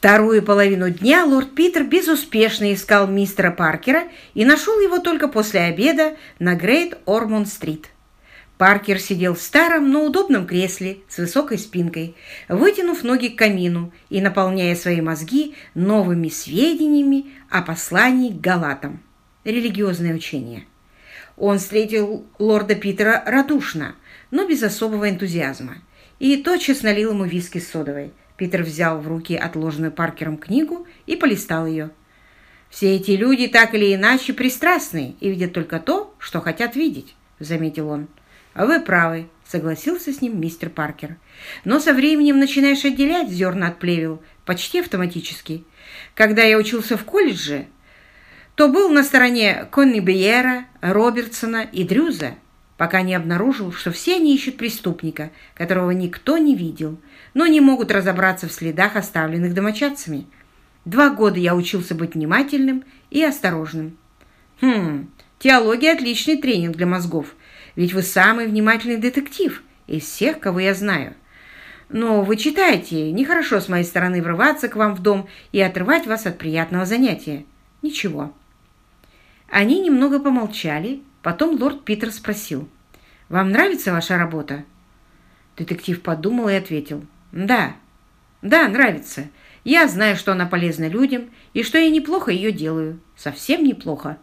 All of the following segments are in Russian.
Вторую половину дня лорд Питер безуспешно искал мистера Паркера и нашел его только после обеда на Грейт Ормонд-стрит. Паркер сидел в старом, но удобном кресле с высокой спинкой, вытянув ноги к камину и наполняя свои мозги новыми сведениями о послании к галатам. Религиозное учение. Он встретил лорда Питера радушно, но без особого энтузиазма, и тотчас налил ему виски с содовой. Питер взял в руки отложенную Паркером книгу и полистал ее. «Все эти люди так или иначе пристрастны и видят только то, что хотят видеть», — заметил он. «Вы правы», — согласился с ним мистер Паркер. «Но со временем начинаешь отделять зерна от плевел почти автоматически. Когда я учился в колледже, то был на стороне Конни Бейера, Робертсона и Дрюза, пока не обнаружил, что все они ищут преступника, которого никто не видел, но не могут разобраться в следах, оставленных домочадцами. Два года я учился быть внимательным и осторожным. Хм, теология – отличный тренинг для мозгов, ведь вы самый внимательный детектив из всех, кого я знаю. Но вы читаете, нехорошо с моей стороны врываться к вам в дом и отрывать вас от приятного занятия. Ничего. Они немного помолчали, потом лорд Питер спросил. «Вам нравится ваша работа?» Детектив подумал и ответил. Да, да, нравится. Я знаю, что она полезна людям, и что я неплохо ее делаю. Совсем неплохо.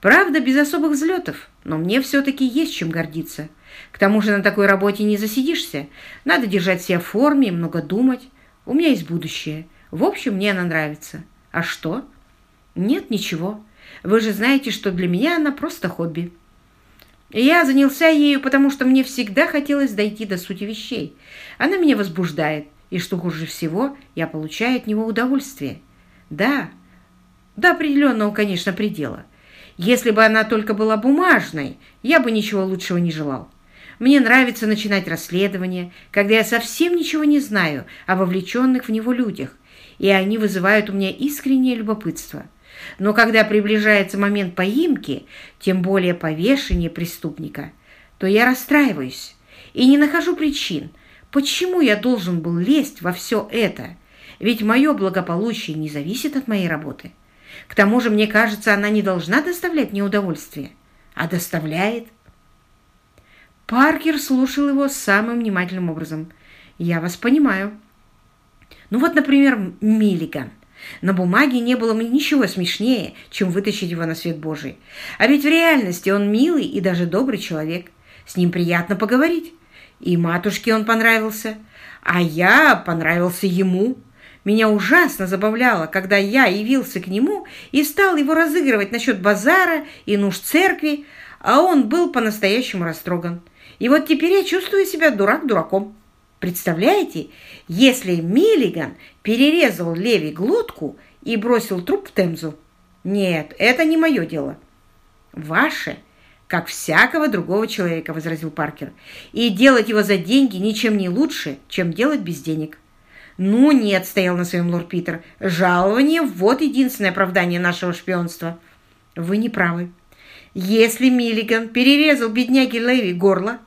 Правда, без особых взлетов, но мне все-таки есть чем гордиться. К тому же на такой работе не засидишься. Надо держать себя в форме и много думать. У меня есть будущее. В общем, мне она нравится. А что? Нет, ничего. Вы же знаете, что для меня она просто хобби. Я занялся ею, потому что мне всегда хотелось дойти до сути вещей. Она меня возбуждает, и, что хуже всего, я получаю от него удовольствие. Да, до определенного, конечно, предела. Если бы она только была бумажной, я бы ничего лучшего не желал. Мне нравится начинать расследование, когда я совсем ничего не знаю о вовлеченных в него людях, и они вызывают у меня искреннее любопытство – но когда приближается момент поимки, тем более повешения преступника, то я расстраиваюсь и не нахожу причин, почему я должен был лезть во все это, ведь мое благополучие не зависит от моей работы. К тому же, мне кажется, она не должна доставлять мне удовольствие, а доставляет. Паркер слушал его самым внимательным образом. «Я вас понимаю». Ну вот, например, Миллиган – на бумаге не было ничего смешнее, чем вытащить его на свет Божий. А ведь в реальности он милый и даже добрый человек. С ним приятно поговорить. И матушке он понравился, а я понравился ему. Меня ужасно забавляло, когда я явился к нему и стал его разыгрывать насчет базара и нужд церкви, а он был по-настоящему растроган. И вот теперь я чувствую себя дурак дураком. Представляете, если Миллиган перерезал Леви глотку и бросил труп в Темзу? Нет, это не мое дело. Ваше, как всякого другого человека, возразил Паркер. И делать его за деньги ничем не лучше, чем делать без денег. «Ну нет», — стоял на своем лорд Питер, — «жалование — вот единственное оправдание нашего шпионства». «Вы не правы. Если Миллиган перерезал бедняге Леви горло,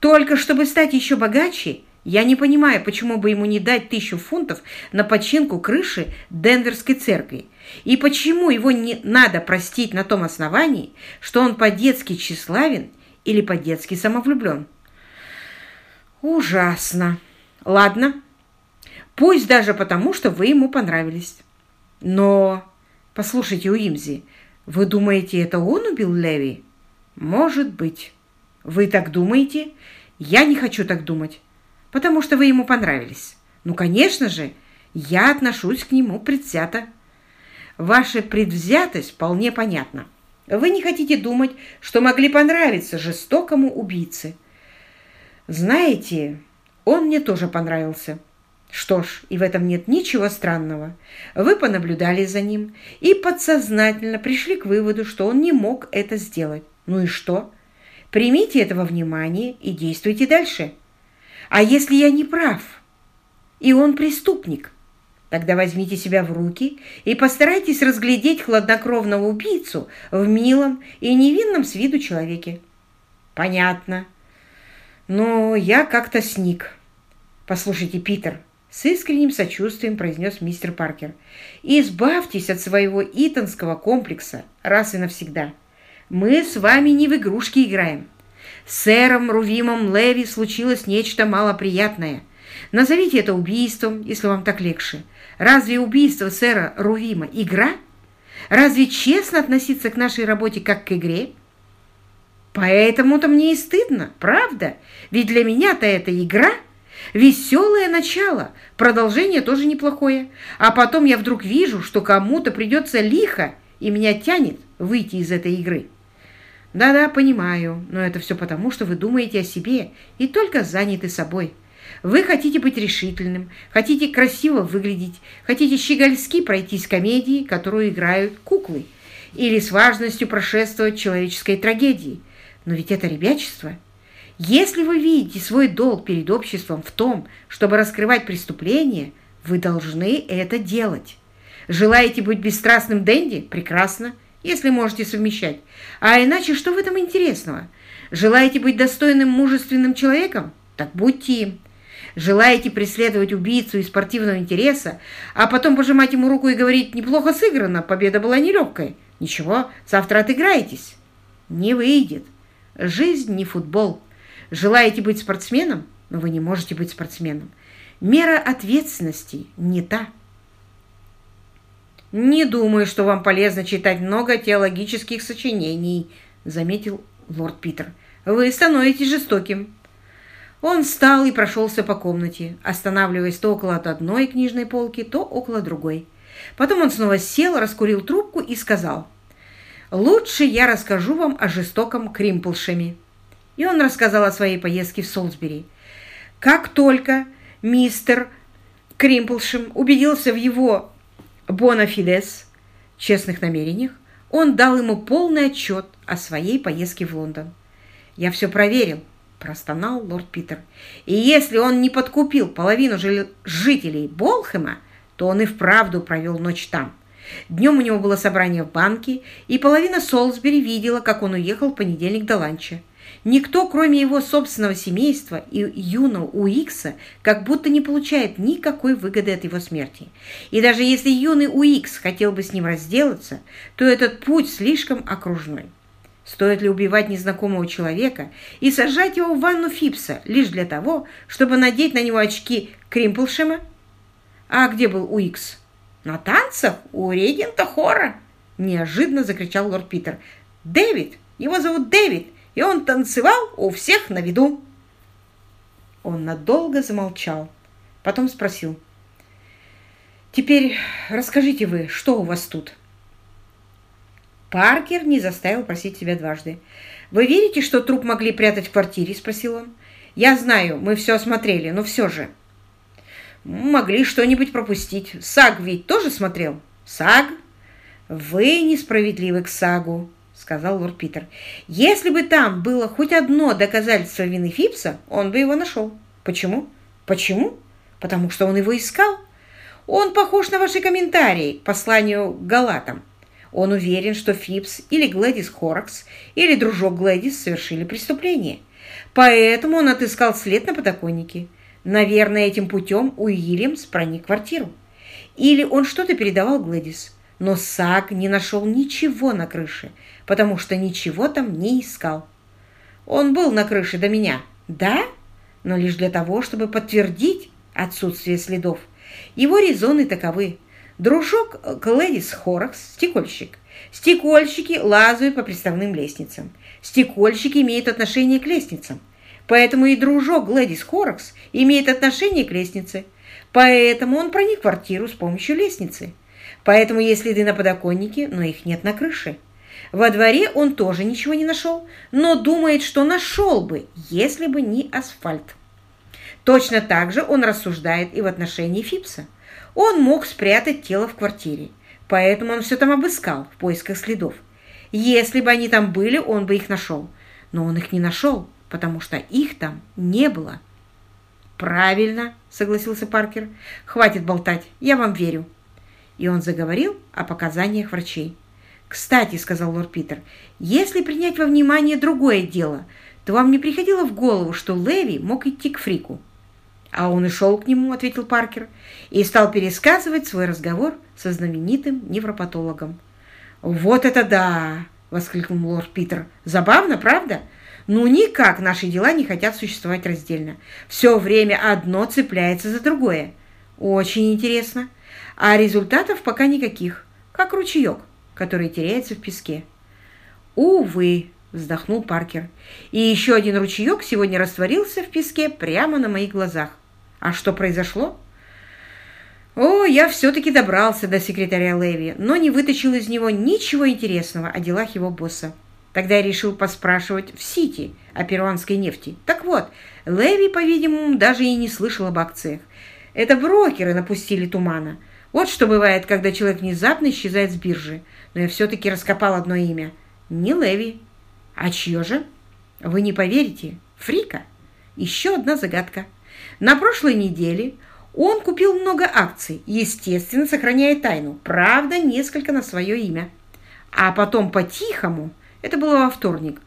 только чтобы стать еще богаче, я не понимаю, почему бы ему не дать тысячу фунтов на починку крыши Денверской церкви. И почему его не надо простить на том основании, что он по-детски тщеславен или по-детски самовлюблен. Ужасно. Ладно. Пусть даже потому, что вы ему понравились. Но, послушайте, Уимзи, вы думаете, это он убил Леви? Может быть. Вы так думаете? Я не хочу так думать потому что вы ему понравились. Ну, конечно же, я отношусь к нему предвзято. Ваша предвзятость вполне понятна. Вы не хотите думать, что могли понравиться жестокому убийце. Знаете, он мне тоже понравился. Что ж, и в этом нет ничего странного. Вы понаблюдали за ним и подсознательно пришли к выводу, что он не мог это сделать. Ну и что? Примите этого внимания и действуйте дальше. А если я не прав, и он преступник, тогда возьмите себя в руки и постарайтесь разглядеть хладнокровного убийцу в милом и невинном с виду человеке. Понятно. Но я как-то сник. Послушайте, Питер, С искренним сочувствием произнес мистер Паркер. «Избавьтесь от своего итонского комплекса раз и навсегда. Мы с вами не в игрушки играем. С сэром Рувимом Леви случилось нечто малоприятное. Назовите это убийством, если вам так легче. Разве убийство сэра Рувима – игра? Разве честно относиться к нашей работе как к игре? Поэтому-то мне и стыдно, правда? Ведь для меня-то это игра – Веселое начало, продолжение тоже неплохое. А потом я вдруг вижу, что кому-то придется лихо, и меня тянет выйти из этой игры. Да-да, понимаю, но это все потому, что вы думаете о себе и только заняты собой. Вы хотите быть решительным, хотите красиво выглядеть, хотите щегольски пройтись комедии, которую играют куклы, или с важностью прошествовать человеческой трагедии. Но ведь это ребячество – если вы видите свой долг перед обществом в том, чтобы раскрывать преступления, вы должны это делать. Желаете быть бесстрастным Дэнди? Прекрасно, если можете совмещать. А иначе что в этом интересного? Желаете быть достойным, мужественным человеком? Так будьте им. Желаете преследовать убийцу из спортивного интереса, а потом пожимать ему руку и говорить «неплохо сыграно, победа была нелегкой». Ничего, завтра отыграетесь. Не выйдет. Жизнь не футбол. Желаете быть спортсменом, но вы не можете быть спортсменом. Мера ответственности не та. «Не думаю, что вам полезно читать много теологических сочинений», заметил лорд Питер. «Вы становитесь жестоким». Он встал и прошелся по комнате, останавливаясь то около одной книжной полки, то около другой. Потом он снова сел, раскурил трубку и сказал, «Лучше я расскажу вам о жестоком Кримплшеме» и он рассказал о своей поездке в Солсбери. Как только мистер Кримплшем убедился в его бонафидес, честных намерениях, он дал ему полный отчет о своей поездке в Лондон. «Я все проверил», – простонал лорд Питер. «И если он не подкупил половину жителей Болхэма, то он и вправду провел ночь там. Днем у него было собрание в банке, и половина Солсбери видела, как он уехал в понедельник до ланча. Никто, кроме его собственного семейства и юного Уикса, как будто не получает никакой выгоды от его смерти. И даже если юный Уикс хотел бы с ним разделаться, то этот путь слишком окружной. Стоит ли убивать незнакомого человека и сажать его в ванну Фипса лишь для того, чтобы надеть на него очки Кримплшема? А где был Уикс? На танцах у регента хора! Неожиданно закричал лорд Питер. «Дэвид! Его зовут Дэвид! И он танцевал у всех на виду. Он надолго замолчал, потом спросил. «Теперь расскажите вы, что у вас тут?» Паркер не заставил просить себя дважды. «Вы верите, что труп могли прятать в квартире?» – спросил он. «Я знаю, мы все осмотрели, но все же». «Могли что-нибудь пропустить. Саг ведь тоже смотрел?» «Саг?» «Вы несправедливы к Сагу сказал лорд Питер. «Если бы там было хоть одно доказательство вины Фипса, он бы его нашел. Почему? Почему? Потому что он его искал. Он похож на ваши комментарии к посланию к Галатам. Он уверен, что Фипс или Глэдис Хоракс или дружок Глэдис совершили преступление. Поэтому он отыскал след на подоконнике. Наверное, этим путем Уильямс проник в квартиру. Или он что-то передавал Глэдис. Но Саг не нашел ничего на крыше, потому что ничего там не искал. Он был на крыше до меня, да, но лишь для того, чтобы подтвердить отсутствие следов. Его резоны таковы. Дружок Клэдис Хоракс – стекольщик. Стекольщики лазают по приставным лестницам. Стекольщики имеют отношение к лестницам. Поэтому и дружок Глэдис Хоракс имеет отношение к лестнице. Поэтому он проник в квартиру с помощью лестницы. Поэтому есть следы на подоконнике, но их нет на крыше. Во дворе он тоже ничего не нашел, но думает, что нашел бы, если бы не асфальт. Точно так же он рассуждает и в отношении Фипса. Он мог спрятать тело в квартире, поэтому он все там обыскал в поисках следов. Если бы они там были, он бы их нашел. Но он их не нашел, потому что их там не было. «Правильно», — согласился Паркер. «Хватит болтать, я вам верю». И он заговорил о показаниях врачей. «Кстати», — сказал лорд Питер, — «если принять во внимание другое дело, то вам не приходило в голову, что Леви мог идти к Фрику?» А он и шел к нему, ответил Паркер, и стал пересказывать свой разговор со знаменитым невропатологом. «Вот это да!» — воскликнул лорд Питер. «Забавно, правда? Ну, никак наши дела не хотят существовать раздельно. Все время одно цепляется за другое. Очень интересно. А результатов пока никаких, как ручеек, который теряется в песке». «Увы!» — вздохнул Паркер. «И еще один ручеек сегодня растворился в песке прямо на моих глазах. А что произошло? О, я все-таки добрался до секретаря Леви, но не вытащил из него ничего интересного о делах его босса. Тогда я решил поспрашивать в Сити о перуанской нефти. Так вот, Леви, по-видимому, даже и не слышал об акциях. Это брокеры напустили тумана. Вот что бывает, когда человек внезапно исчезает с биржи. Но я все-таки раскопал одно имя. Не Леви. А чье же? Вы не поверите. Фрика. Еще одна загадка. На прошлой неделе он купил много акций, естественно, сохраняя тайну, правда, несколько на свое имя. А потом по-тихому, это было во вторник,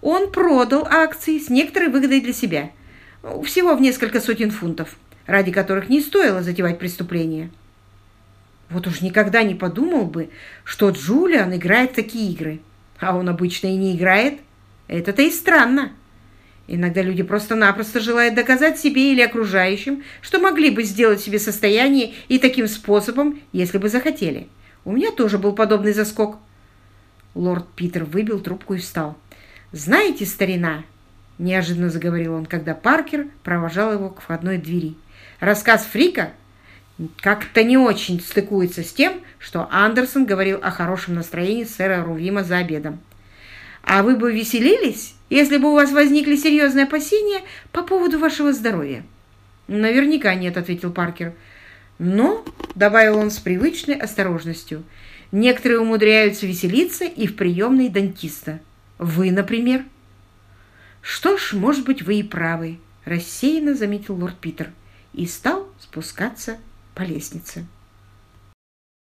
он продал акции с некоторой выгодой для себя, всего в несколько сотен фунтов, ради которых не стоило затевать преступление. Вот уж никогда не подумал бы, что Джулиан играет такие игры, а он обычно и не играет. Это-то и странно. Иногда люди просто-напросто желают доказать себе или окружающим, что могли бы сделать себе состояние и таким способом, если бы захотели. У меня тоже был подобный заскок. Лорд Питер выбил трубку и встал. «Знаете, старина?» – неожиданно заговорил он, когда Паркер провожал его к входной двери. «Рассказ Фрика как-то не очень стыкуется с тем, что Андерсон говорил о хорошем настроении сэра Рувима за обедом. А вы бы веселились, если бы у вас возникли серьезные опасения по поводу вашего здоровья? Наверняка нет, ответил Паркер. Но, добавил он с привычной осторожностью, некоторые умудряются веселиться и в приемной дантиста. Вы, например? Что ж, может быть, вы и правы, рассеянно заметил лорд Питер и стал спускаться по лестнице.